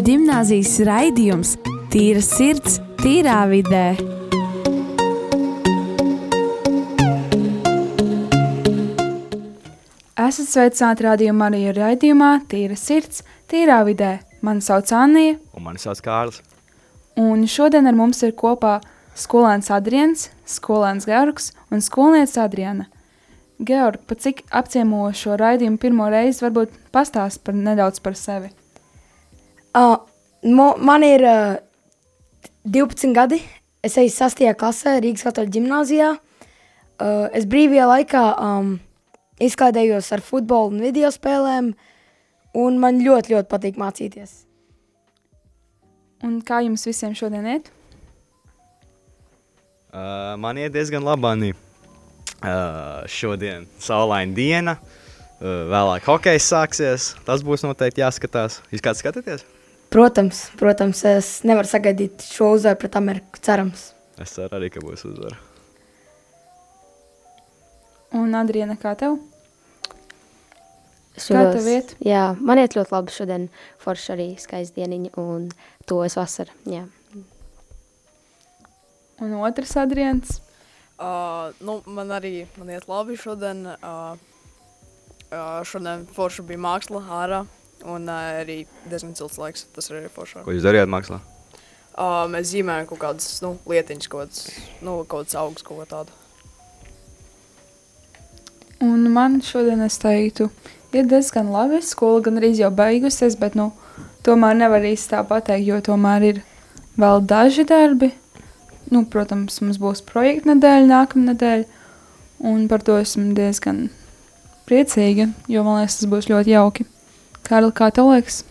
Katoļu gimnāzijas raidījums Tīra sirds, tīrā vidē. Esat sveicināti rādījumā arī raidījumā Tīra sirds, tīrā vidē. Mani sauc Anija, Un mani sauc Kārlis. un šodien ar mums ir kopā skolēns Adrians, skolēns Georgs un skolniece Adriana. Georg, pa cik apciemo šo raidījumu pirmo reizi, varbūt pastāst par nedaudz par sevi. Uh, mo, man ir uh, 12 gadi. Es eju 6. klasē Rīgas katoļu gimnāzijā. Uh, es brīvajā laikā um, izklaidējos ar futbolu un video spēlēm, un man ļoti, ļoti patīk mācīties. Un kā jums visiem šodien iet? Uh, man iet diezgan labi. Uh, šodien saulaina diena, uh, vēlāk hockey sāksies. Tas būs noteikti jāskatās. Jūs kāds skatāties? Protams, protams, es nevaru sagaidīt šo uzvaru pret Ameriku. Cerams. Es ceru arī, ka būs uzvara. Un Adriana, kā tev? Es Kā tev iet? Jā, man iet ļoti labi šodien. Forši arī skaists dieniņa un to es vasara. Jā. Un otrs Adrians. Uh, nu, man arī man iet labi šodien. Uh, uh, šodien forši bija māksla ārā. Un uh, arī diezgan silts laiks. Tas arī ir forši. Ko jūs darījāt mākslā? Uh, mēs zīmējam kaut kādas nu, lietiņas, kaut kādas, nu, kaut kādas augstas, kaut ko tādu. Un man šodien es teiktu, ir diezgan labi. Skola gan arī jau beigusies, bet nu, tomēr nevar īsti tā pateikt, jo tomēr ir vēl daži darbi. Nu, protams, mums būs projekta nedēļa nākamā nedēļa, un par to esmu diezgan priecīga, jo man liekas, tas būs ļoti jauki. Kārli, kā tev liekas?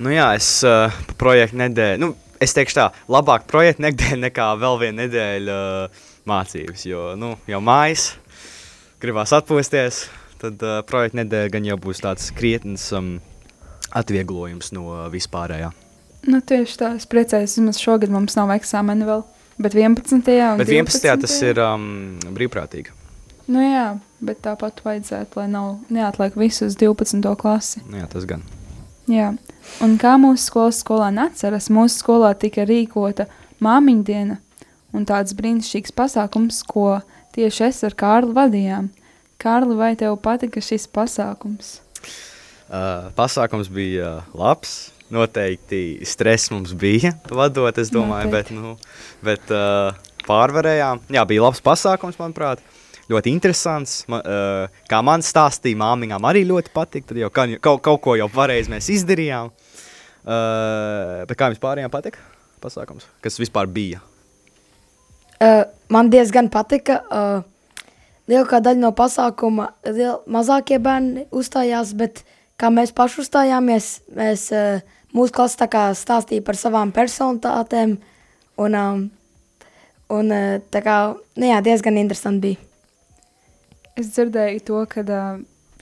Nu jā, es uh, projektu nedēļu. Nu, es teikšu tā, labāk projektu nedēļa nekā vēl viena nedēļa uh, mācības. Jo nu, jau mājas gribās atpūsties. Tad uh, projekta nedēļa gan jau būs tāds krietns um, atvieglojums no vispārējā. Nu, tieši tā, es priecājos, vismaz šogad mums nav eksāmeni vēl, bet 11. un Bet 11. tas 12.. ir um, brīvprātīgi. Nu jā, bet tāpat vajadzētu, lai nav neatliek visu uz 12. klasi. Nu, jā, tas gan. Jā, un kā mūsu skolas skolēni atceras, mūsu skolā tika rīkota māmiņu diena un tāds brīnišķīgs pasākums, ko tieši es ar Kārli vadījām. Kārli, vai tev patika šis pasākums? Uh, pasākums bija uh, labs. Noteikti stress mums bija vadot, es domāju, Noteikti. bet, nu, bet uh, pārvarējām. Jā, bija labs pasākums, manuprāt. Ļoti interesants. Ma, uh, kā man stāstīja, māmiņām arī ļoti patika. Tad jau kā, kaut, kaut ko jau pareizi mēs izdarījām. Uh, bet kā jums pārējām patika pasākums? Kas vispār bija? Uh, man diezgan patika. Uh, lielākā daļa no pasākuma, liel, mazākie bērni uzstājās, bet kā mēs paši uzstājāmies, mēs, uh, mūsu kā stāstīja par savām personalitātēm. Un, um, un tā kā, nu jā, diezgan interesanti bija. Es dzirdēju to, ka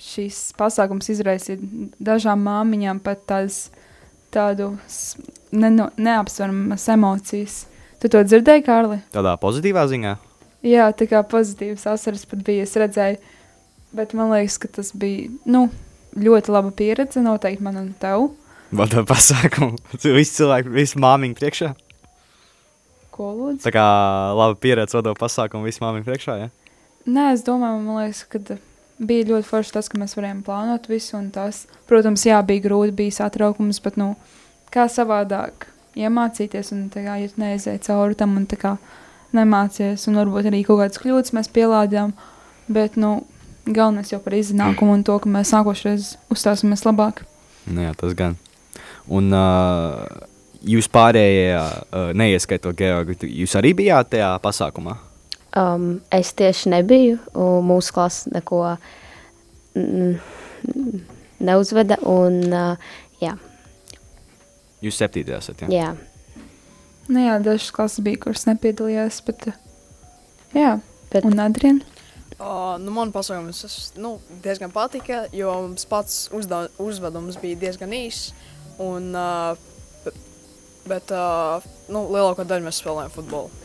šis pasākums izraisīja dažām māmiņām pat tādas, tādu s- neno- neapsveramas emocijas. Tu to dzirdēji, Kārli? Tādā pozitīvā ziņā. Jā, tā kā pozitīvas asaras pat bija, es redzēju. Bet man liekas, ka tas bija nu, ļoti laba pieredze noteikti man un tev. Vadot pasākumu. Visi cilvēki, visi māmiņi priekšā. Ko lūdzu? Tā kā laba pieredze vadot pasākumu, visi māmiņi priekšā. Ja? Nē, es domāju, liekas, ka bija ļoti forši tas, ka mēs varējām plānot visu. Tas, protams, jā, bija grūti, bija satraukums, bet nu, kā savādāk iemācīties un kā ja neaiziet cauri tam un kā nemācīties. Un varbūt arī kaut kādas kļūdas mēs pielādējām. Bet nu, galvenais jau par iznākumu un to, ka mēs nākošais uzstāsimies labāk. Nu, jā, tas gan. Un uh, jūs pārējie, uh, neieskaitot tu- jūs arī bijāt tajā pasākumā? Um, es tieši nebiju, un mūsu klase neko mm, neuzveda. Un, uh, jā, Jūs septītajā esat. Ja? jā, Nu, jā, dažas klases bija, kuras nepiedalījās. Bet, jā, bet un Adriana. Uh, nu, man pasākums tas, nu, diezgan patika, jo mums pats uzda, uzvedums bija diezgan īss. Un, uh, be- bet uh, nu, lielāko daļu mēs spēlējām futbolu.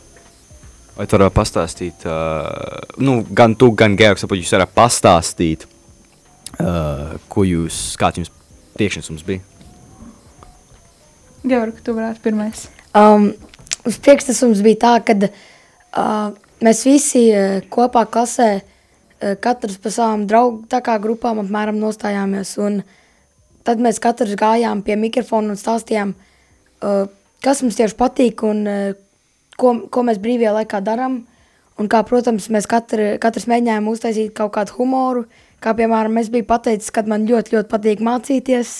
Vai tu vari pastāstīt, uh, nu, gan tu, gan Georgs, saprot, jūs varat pastāstīt, uh, ko jūs, kāds jums priekšnesums bija? Georgi, tu varētu pirmais. Um, uz priekšnesums bija tā, ka uh, mēs visi uh, kopā klasē, uh, katrs pa savām draugu tā kā grupām apmēram nostājāmies. Un tad mēs katrs gājām pie mikrofona un stāstījām, uh, kas mums tieši patīk un uh, ko, ko mēs brīvajā laikā darām. Un kā, protams, mēs katru, katrs mēģinājām uztaisīt kaut kādu humoru. Kā, piemēram, es biju pateicis, ka man ļoti, ļoti patīk mācīties.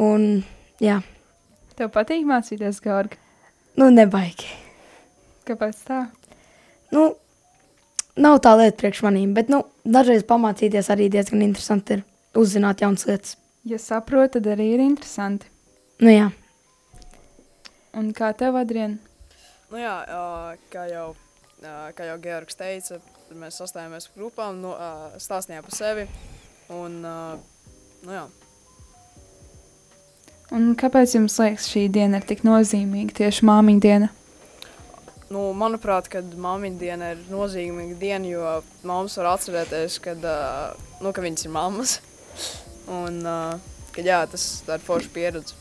Un, jā, Tev patīk mācīties, Georgi? nu nebaigi. Kāpēc tā? Nu, nav tā lieta priekš manīm, bet nu, dažreiz pamācīties arī diezgan interesanti ir uzzināt jaunas lietas. Ja saproti, tad arī ir interesanti. Nu, jā. Un kā tev, Adrien? Nu jā, kā jau, kā jau Georgs teica, mēs sastājāmies grupām, nu, ā, stāstījām par sevi. Un, nu jā, Un kāpēc jums liekas, šī diena ir tik nozīmīga, tieši māmiņa diena? nu, manuprāt, kad māmiņa diena ir nozīmīga diena, jo mammas var atcerēties, kad, nu, ka viņas ir mammas. Un, ā, ka jā, tas ir forša pieredze.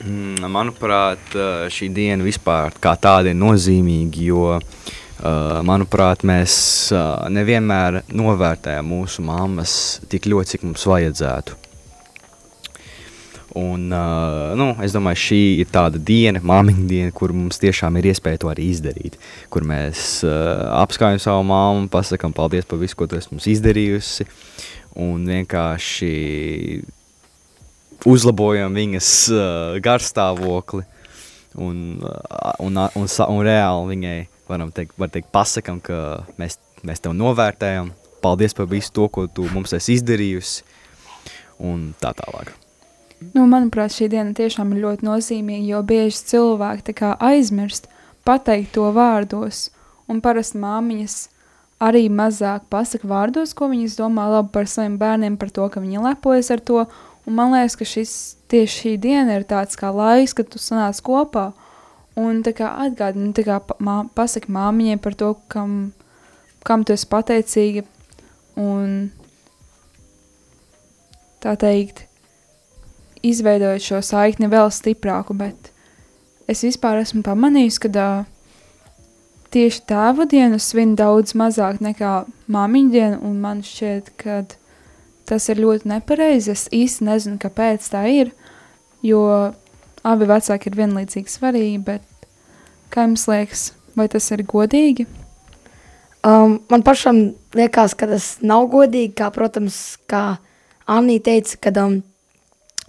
Mm, Manuprāt, šī diena vispār kā tāda ir nozīmīga, jo, manuprāt, mēs nevienmēr novērtējam mūsu mammas tik ļoti, cik mums vajadzētu. Un, nu, es domāju, šī ir tāda diena, māmiņa diena, kur mums tiešām ir iespēja to arī izdarīt. Kur mēs apskaujam savu māmu, pasakām paldies par visu, ko tu esi mums izdarījusi. Un vienkārši uzlabojam viņas uh, garstāvokli. Un, uh, un, un, sa- un reāli viņai varam teikt, var teikt, pasakām, ka mēs, mēs tev novērtējam. Paldies par visu to, ko tu mums esi izdarījusi. Un tā tālāk. Nu, manuprāt, šī diena tiešām ir ļoti nozīmīga, jo bieži cilvēki aizmirst pateikt to vārdos, un parasti māmiņas arī mazāk pasaka vārdos, ko viņas domā labi par saviem bērniem, par to, ka viņi lepojas ar to, un man liekas, ka šis, tieši šī diena ir tāds kā laiks, kad tu sanāc kopā, un tā atgādini, tā kā mā, pasaki māmiņai par to, kam, kam tu esi pateicīga, un tā teikt, izveidojot šo saikni vēl stiprāku, bet es vispār esmu pamanījis, ka uh, tieši tēva dienu svin daudz mazāk nekā māmiņa dienu, un man šķiet, ka tas ir ļoti nepareizi. Es īsti nezinu, kāpēc tā ir, jo abi vecāki ir vienlīdzīgi svarīgi, bet kā jums liekas, vai tas ir godīgi? Um, man pašam liekas, ka tas nav godīgi, kā, protams, kā Anī teica, ka um,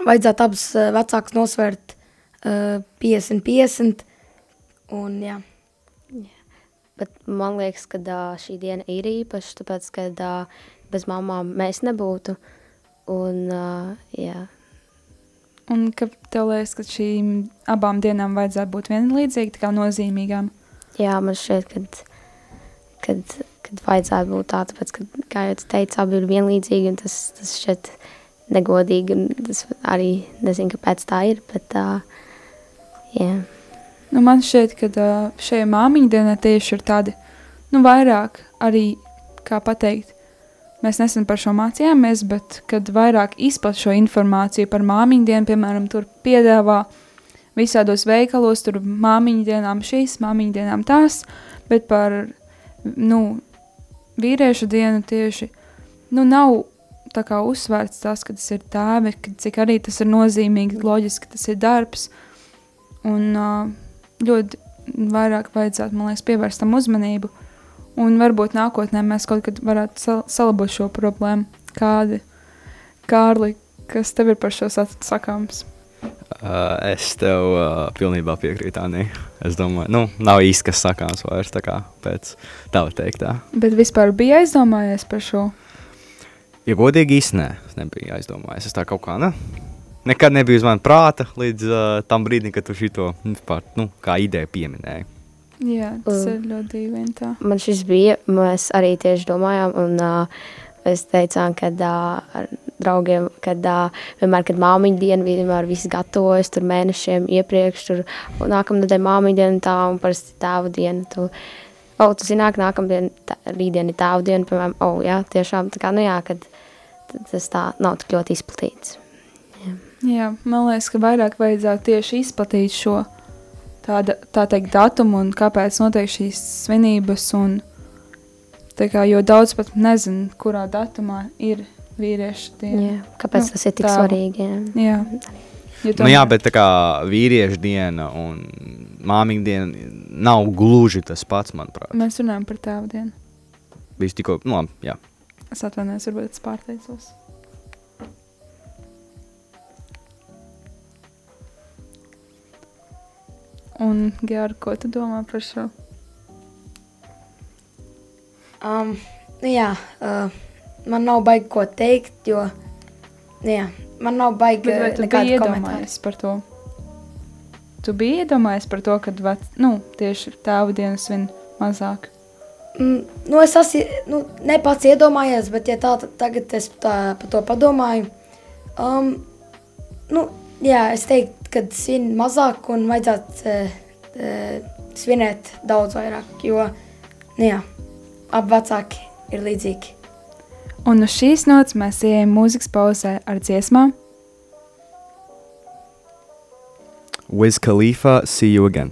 vajadzētu abus uh, vecākus nosvērt uh, 50-50. Un, jā. Bet man liekas, ka ā, šī diena ir īpaša, tāpēc, ka ā, bez mamām mēs nebūtu. Un, ā, jā, Un ka tev liekas, ka šīm abām dienām vajadzētu būt vienlīdzīgi, tā kā nozīmīgām? jā, man šķiet, kad, kad, kad vajadzētu būt tā, tāpēc, ka, kā jau tu teici, abi ir vienlīdzīgi, un tas, tas šķiet negodīgi, un tas arī nezinu, kāpēc tā ir, bet, ā, jā. Nu, man šķiet, ka uh, šajā māmiņa dienā tieši ir tādi, nu, vairāk arī, kā pateikt, mēs nesen par šo mācījāmies, bet kad vairāk izplat šo informāciju par māmiņu dienu, piemēram, tur piedāvā visādos veikalos, tur māmiņu dienām šīs, māmiņu dienām tās, bet par, nu, vīriešu dienu tieši, nu, nav tā kā uzsvērts tas, ka tas ir tēvi, ka cik arī tas ir nozīmīgi, loģiski, tas ir darbs, un ļoti vairāk vajadzētu, man liekas, pievērst tam uzmanību. Un varbūt nākotnē mēs kaut kad varētu sal salabot šo problēmu. Kādi, Kārli, kas tev ir par šo sa- sakāms? Uh, es tev uh, pilnībā piekrītu, Anī. Es domāju, nu, nav īsti kas sakāms vairs tā kā pēc tava teiktā. Bet vispār bija aizdomājies par šo. Ja godīgi īsti nē, es nebiju aizdomājies. Es tā kaut kā, ne? Nekad nebija uz manas prāta līdz uh, tam brīdim, kad tu nu, vispār, nu, kā ideju pieminēji. Jā, tas Mm. ir ļoti dīvaini tā. Man šis bija, mēs arī tieši domājām, un uh, mēs teicām, ka uh, ar draugiem, kad uh, vienmēr, kad māmiņa diena, vienmēr viss gatavojas tur mēnešiem iepriekš, tur nākamnedēļ māmiņa diena tā, un parasti tēva diena. Tu, oh, tu zināk, nākamdien, tā, rītdien ir tēva diena, piemēram, oh, jā, tiešām, tā kā, nu jā, kad tas tā nav tik ļoti izplatīts. Jā, man liekas, ka vairāk vajadzētu tieši izplatīt šo tāda, tā teikt, datumu un kāpēc notiek šīs svinības. Un, tā kā, jo daudz pat nezinu, kurā datumā ir vīriešu diena. Jā, kāpēc Nu, tas ir tik tēvu. svarīgi? Jā. Jā. Jo Nu, jā, bet tā kā vīriešu diena un māmiņa diena nav gluži tas pats, manuprāt. Mēs runājam par tēvu dienu. Bija tikko, nu, labi, jā. Es atvainojos, varbūt es pārteicos. Un, Georgi, ko tu domā par šo? Um, nu jā, uh, man nav baigi ko teikt, jo nu jā, man nav baigi nekādu komentāru. par to? Tu biji iedomājies par to, ka vec, nu, tieši tēva dienu svin mazāk. Mm, nu, es esmu nu, ne pats iedomājies, bet ja tā, tagad es tā, par to padomāju. Um, nu, jā, es teiktu, ka svin mazāk un vajadzētu uh, uh, svinēt daudz vairāk, jo nu, jā, abi vecāki ir līdzīgi. Un uz šīs nots mēs ejam mūzikas pauzē ar dziesmām. Wiz Khalifa, see you again.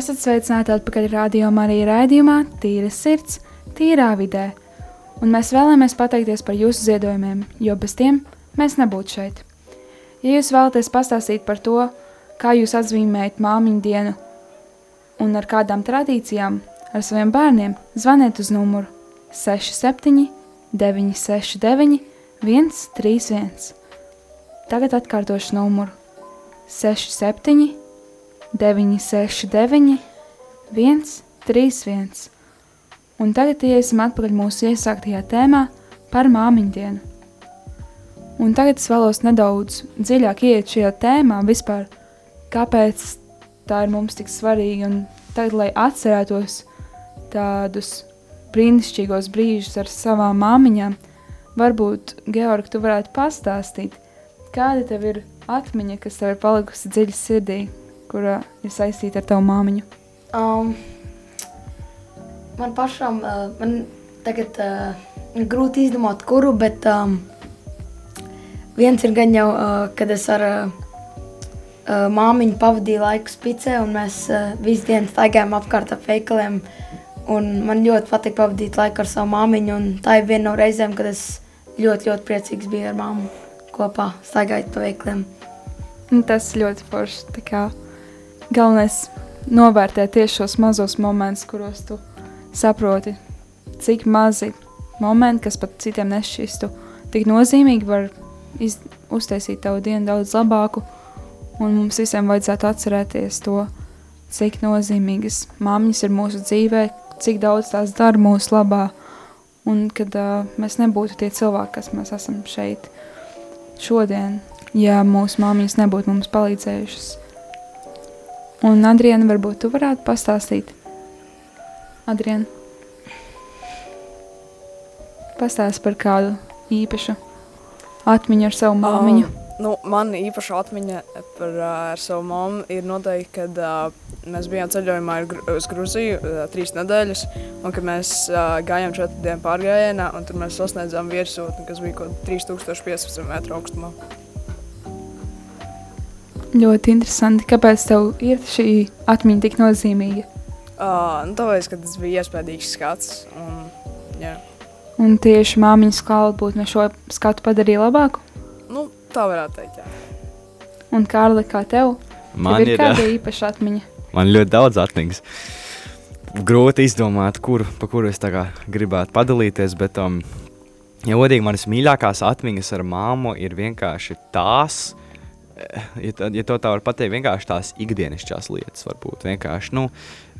Esat sveicināti atpakaļ rādījumā arī raidījumā Tīra sirds, tīrā vidē. Un mēs vēlamies pateikties par jūsu ziedojumiem, jo bez tiem mēs nebūtu šeit. Ja jūs vēlaties pastāstīt par to, kā jūs atzīmējat māmiņu dienu un ar kādām tradīcijām ar saviem bērniem, zvaniet uz numuru 67 969 131. Tagad atkārtošu numuru 67 969 131. Un tagad iesim atpakaļ mūsu iesāktajā tēmā par māmiņu dienu. Un tagad es vēlos nedaudz dziļāk iet šajā tēmā vispār, kāpēc tā ir mums tik svarīga un tagad, lai atcerētos tādus brīnišķīgos brīžus ar savām māmiņām, varbūt, Georgi, tu varētu pastāstīt, kāda tev ir atmiņa, kas tev ir palikusi dziļi sirdī, kura ir saistīta ar tavu māmiņu? Um, man pašam, uh, man tagad uh, grūti izdomāt, kuru, bet um, viens ir gan jau, uh, kad es ar uh, uh, māmiņu pavadīju laiku spicē, un mēs uh, visu dienu staigājām apkārt ap veikaliem. Un man ļoti patīk pavadīt laiku ar savu māmiņu, un tā ir viena no reizēm, kad es ļoti, ļoti priecīgs biju ar māmu kopā staigājot pa veikaliem. Tas ļoti forši. tā kā Galvenais novērtēt tieši šos mazos momentus, kuros tu saproti, cik mazi momenti, kas pat citiem nešķistu tik nozīmīgi, var iz, uztaisīt tavu dienu daudz labāku. Un mums visiem vajadzētu atcerēties to, cik nozīmīgas māmiņas ir mūsu dzīvē, cik daudz tās dara mūsu labā. Un kad uh, mēs nebūtu tie cilvēki, kas mēs esam šeit šodien, ja mūsu māmiņas nebūtu mums palīdzējušas. Un, Adriana, varbūt tu varētu pastāstīt? Adriana, pastāst par kādu īpašu atmiņu ar savu māmiņu. Um, nu, man īpaša atmiņa par uh, savu mammu ir noteikti, kad uh, mēs bijām ceļojumā Gru- uz Gruziju uh, trīs nedēļas, un kad mēs uh, gājām četru dienu pārgājienā, un tur mēs sasniedzām virsotni, kas bija kaut 3015 metru augstumā. Ļoti interesanti. Kāpēc tev ir šī atmiņa tik nozīmīga? Uh, nu, tāpēc, ka tas bija iespējams skats. Un, jā. Un tieši māmiņas klātbūtne no šo skatu padarīja labāku. nu, tā varētu teikt. Jā. Un Kārli, kā tev? Man tev ir ir, kāda īpaša atmiņa. Man ļoti daudz atmiņas. Grūti izdomāt, kuru, pa kuru es tā kā gribētu padalīties, bet, um, ja godīgi, manas mīļākās atmiņas ar māmu ir vienkārši tās, ja, tā- ja to tā var pateikt, vienkārši tās ikdienišķās lietas varbūt. Vienkārši, nu,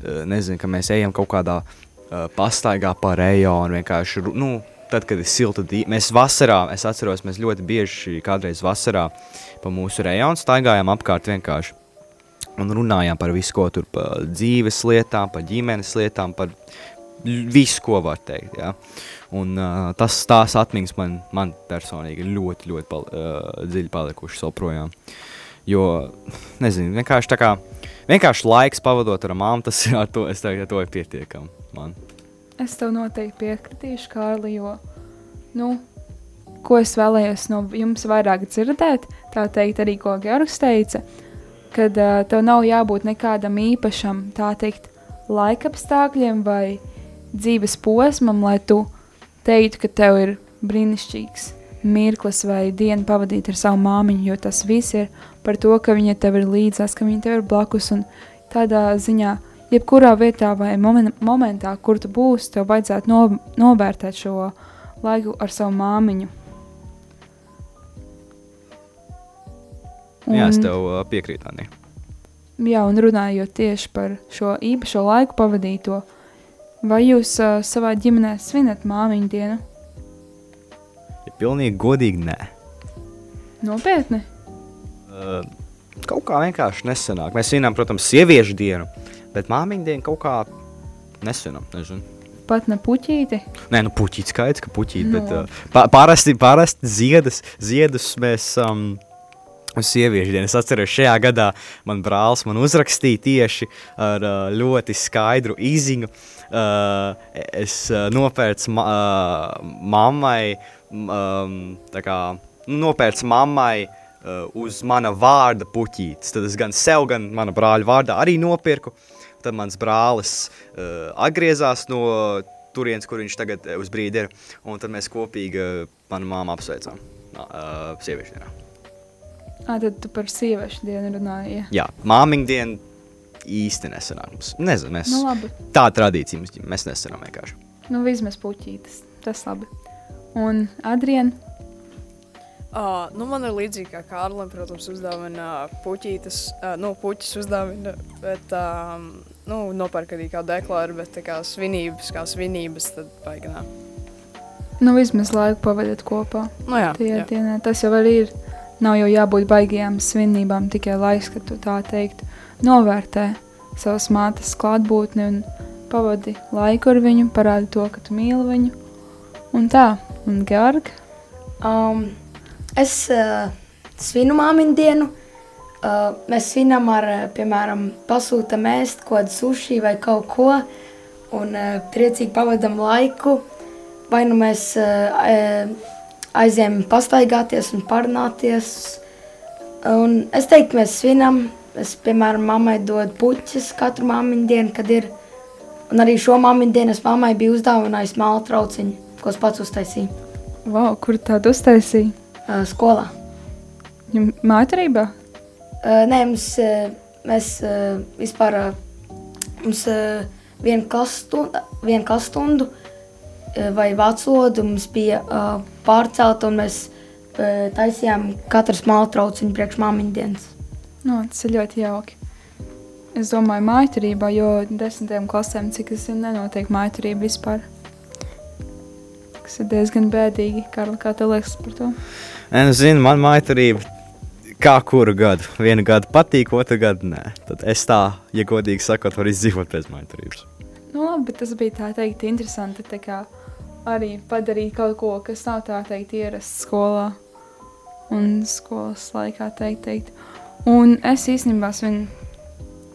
eh, nezinu, ka mēs ejam kaut kādā uh, pastaigā pa rejonu, vienkārši, nu, tad, kad ir silta diena, mēs vasarā, es atceros, mēs ļoti bieži kādreiz vasarā pa mūsu rejonu staigājām apkārt vienkārši un runājām par visu, ko tur par dzīves lietām, par ģimenes lietām, par visu, ko var teikt. Ja? Un, uh, tas tās atmiņas man, man personīgi ļoti, ļoti pal, uh, dziļi palikušas joprojām. Jo, nezinu, vienkārši tā kā vienkārši laiks pavadot ar māmu, tas ar to, es teiktu, to ir pietiekami man. Es tev noteikti piekritīšu, Kārli, jo, nu, ko es vēlējos no jums vairāk dzirdēt, tā teikt arī, ko Georgs teica, kad uh, tev nav jābūt nekādam īpašam, tā teikt, laikapstākļiem vai dzīves posmam, lai tu teiktu, ka tev ir brīnišķīgs mirklis vai diena pavadīt ar savu māmiņu, jo tas viss ir par to, ka viņa tev ir līdzās, ka viņa tev ir blakus un tādā ziņā, jebkurā vietā vai momen momentā, kur tu būsi, tev vajadzētu no novērtēt šo laiku ar savu māmiņu. Un, Jā, es tev uh, piekrītu, Anī. Jā, un runājot tieši par šo īpašo laiku pavadīto, vai jūs uh, savā ģimenē svinat māmiņu dienu? Ja pilnīgi godīgi, nē. Nopietni! Uh, kaut kā vienkārši nesanāk. Mēs svinām, protams, sieviešu dienu, bet māmiņu dienu kaut kā nesvinām. Nezinu. Pat ne puķīti. Nē, nu puķītis skaidrs, ka puķītis, Nu. bet uh, pa, parasti, parasti ziedus, ziedus mēs um, uz sieviešu dienu. Es atceros, šajā gadā man brālis man uzrakstīja tieši ar uh, ļoti skaidru īziņu. Uh, es uh, nopērcu ma mammai, um, kā nopērcu mammai uz mana vārda puķītis. Tad es gan sev, gan mana brāļa vārdā arī nopirku. Tad mans brālis atgriezās no turienes, kur viņš tagad uz brīdi ir. Un tad mēs kopīgi manu māmu apsveicām sieviešu dienā. Ā, tad tu par sieviešu dienu runāji. Ja? Jā, māmiņa diena īsti nesanāk mums. Nezinu, mēs Nu, labi. tā tradīcija mums mēs nesanām vienkārši. Nu, vismaz puķītes. Tas labi. Un Adriana, Uh, nu, man ir līdzīgi kā Kārlim, protams, uzdāvina puķītes, uh, nu, puķis uzdāvina, bet, um, nu, nopērk arī kādu deklāru, bet tā kā svinības, kā svinības, tad baiganā. nu vismaz laiku pavadiet kopā. Nu, jā, Tie jā. dienā tas jau arī ir. Nav jau jābūt baigajām svinībām, tikai laiks, kad tu tā teikt, novērtē savas mātes klātbūtni un pavadi laiku ar viņu, parādi to, ka tu mīli viņu. Un tā, un Georgi, Um, es uh, svinu māmiņu dienu. Uh, mēs svinam ar, uh, piemēram, pasūtam ēst kaut kādu sushi vai kaut ko, un uh, priecīgi pavadam laiku. Vai nu mēs uh, uh, aizējām pastaigāties un parunāties. Un es teiktu, mēs svinam. Es, piemēram, mammai dodu puķis katru māmiņu dienu, kad ir. Un arī šo māmiņu dienu es mammai biju uzdāvinājis māla trauciņu, ko es pats uztaisīju wow, kur tādu uztaisīja? uh, skolā. Mājarībā? Uh, nē, mums, uh, mēs uh, vispār uh, mums uh, vienu klasstundu, vienu klasstundu uh, vai vācu valodu mums bija uh, pārcelta, un mēs uh, taisījām katrs māla trauciņu priekš māmiņu dienas. No, tas ir ļoti jauki. Es domāju, mājarībā, jo desmitiem klasēm, cik es zinu, nenotiek mājarība vispār. Tas ir diezgan bēdīgi. Karla, kā tev liekas par to? Nē, nu, zinu, man maitarība kā kuru gadu. Vienu gadu patīk, otru gadu nē. Tad es tā, ja godīgi sakot, varu izdzīvot bez maitarības. Nu, labi, bet tas bija tā teikt interesanti. Tā kā arī padarīt kaut ko, kas nav tā teikt ierasts skolā un skolas laikā teikt. teikt. Un es īstenībā svinu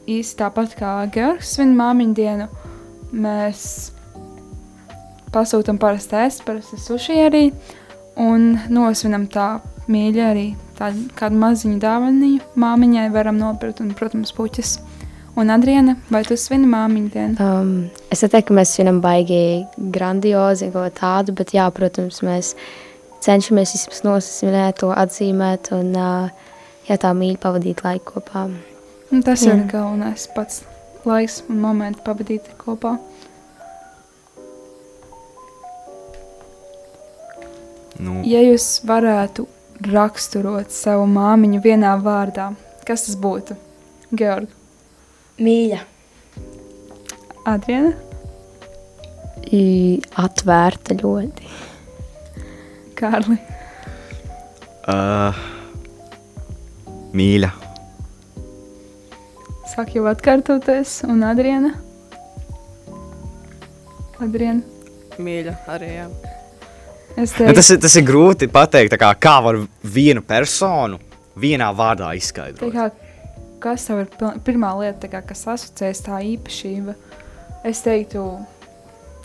īsti tāpat kā Georgs svinu māmiņu dienu. Mēs pasūtām parasti ēst, parasti suši arī. Un nosvinam tā mīļi arī tādu kādu maziņu dāvaniņu māmiņai varam nopirkt un, protams, puķis. Un Adriana, vai tu svini māmiņu dienu? Um, es neteiktu, ka mēs svinam baigi grandiozi kaut ko tādu, bet, jā, protams, mēs cenšamies vismaz nosvinēt to, atzīmēt un uh, jā, tā mīļi pavadīt laiku kopā. Un tas Jā. ir galvenais pats laiks un moments pavadīt kopā. Nu, Ja jūs varētu raksturot savu māmiņu vienā vārdā, kas tas būtu? Georgi, Mīļa. Adriana, I, atvērta ļoti. Kārli, uh, mīļa. sāk jau atkārtoties, un Adriana. Adriana. Mīļa arī, jā. Es Nu, teiktu, tas, ir, tas ir grūti pateikt, kā, kā var vienu personu vienā vārdā tā izskaidrot. kā, kas tev ir pirmā lieta, kā, kas asociēs tā īpašība? Es teiktu,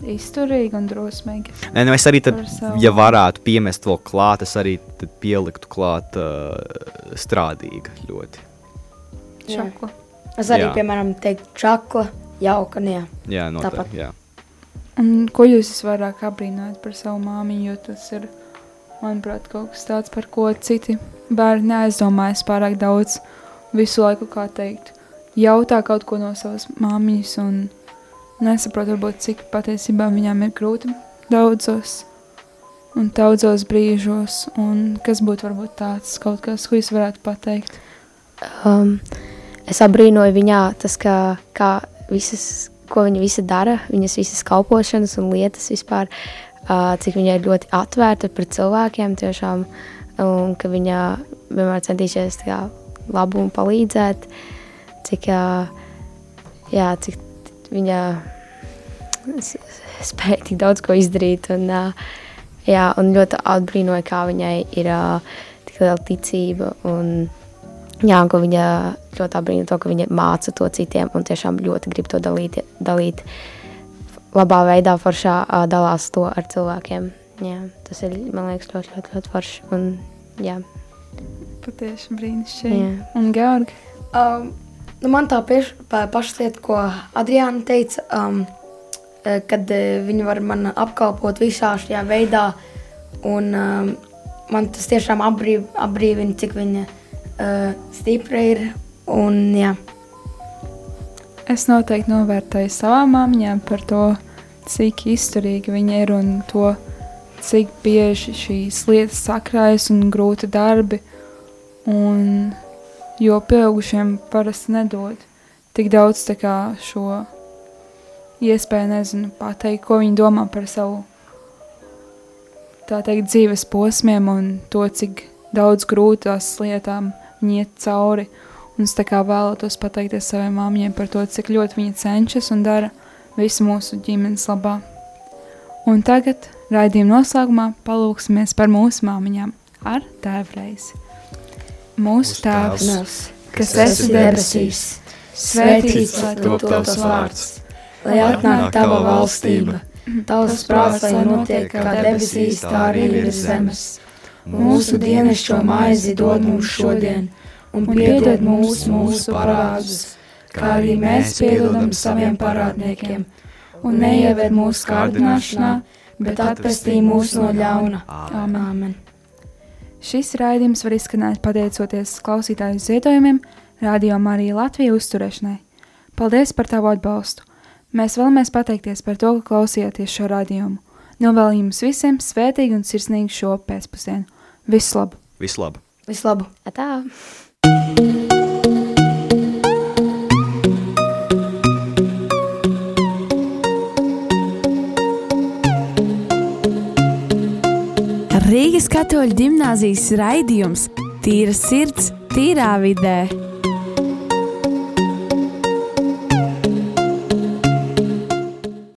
izturīgi un drosmīgi. Nē, nu es arī, tad, ja varētu piemest vēl klāt, es arī tad pieliktu klāt uh, strādīga ļoti. Čakla. Es arī, Jā. piemēram, teiktu, čakla, jauka. nu Jā. Jā, Tāpat. noteikti. Jā. Un ko jūs visvairāk apbrīnojat par savu māmiņu, jo tas ir, manuprāt, kaut kas tāds, par ko citi bērni neaizdomājas pārāk daudz visu laiku, kā teikt. Jautā kaut ko no savas māmiņas un nesaprot, varbūt, cik patiesībā viņām ir grūti daudzos un daudzos brīžos, un kas būtu varbūt tāds kaut kas, ko jūs varētu pateikt. Um, es abrīnoju viņā tas, ka, kā visas, ko viņa visi dara, viņas visas kalpošanas un lietas vispār, uh, cik viņa ir ļoti atvērta pret cilvēkiem tiešām, un ka viņa vienmēr centīsies tā kā labu un palīdzēt, cik, jā, cik viņa spēja tik daudz ko izdarīt, un, jā, un ļoti atbrīnoju, kā viņai ir tik liela ticība, un Jā, un viņa ļoti apbrīna to, ka viņa māca to citiem un tiešām ļoti grib to dalīt, dalīt labā veidā, foršā dalās to ar cilvēkiem. Jā, tas ir, man liekas, ļoti, ļoti, ļoti forši. Un, jā, Patiešām brīnišķīgi. Un Georgi, Um, Nu, man tā pieš, pa, paša lieta, ko Adriāna teica, um, eh, kad uh, viņi var man apkalpot visā šajā veidā, un um, man tas tiešām apbrīv, apbrīvina, cik viņa uh, stipra ir. Un, jā. Es noteikti novērtēju savām māmiņām par to, cik izturīga viņa ir un to, cik bieži šīs lietas sakrājas un grūti darbi. Un jo pieaugušiem parasti nedod tik daudz kā, šo iespēju, nezinu, pateikt, ko viņi domā par savu teikt, dzīves posmiem un to, cik daudz grūtās lietām viņi iet cauri. Un es vēlētos pateikties savai māmiņai par to, cik ļoti viņa cenšas un dara visu mūsu ģimenes labā. Un tagad, raidījuma noslēgumā, palūksimies par mūsu māmiņām ar tēvreizi. Mūsu Tēvs, mūs, kas esi debesīs, svētīts lai top tavs vārds, lai atnāk tava valstība, tavs prāts, lai notiek kā debesīs, tā arī virs zemes. Mūsu dienascho maizi dod mums šodien, un piedod mūsu, mūsu parādus, kā arī mēs piedodam saviem parādniekiem, un neieved mūsu kārdināšanā, bet atpestī mūs no ļauna. Amen. Amen. Šis raidījums var izskanēt pateicoties klausītāju ziedojumiem, Radio Marija Latvija uzturēšanai. Paldies par tavu atbalstu! Mēs vēlamies pateikties par to, ka klausījāties šo radījumu. Novēlu jums visiem svētīgu un sirsnīgu šo pēcpusdienu. Vislabāk! Vislabāk! Vislabāk! Tā! Rīgas katoļu ģimnāzijas raidījums Tīra sirds, tīrā vidē.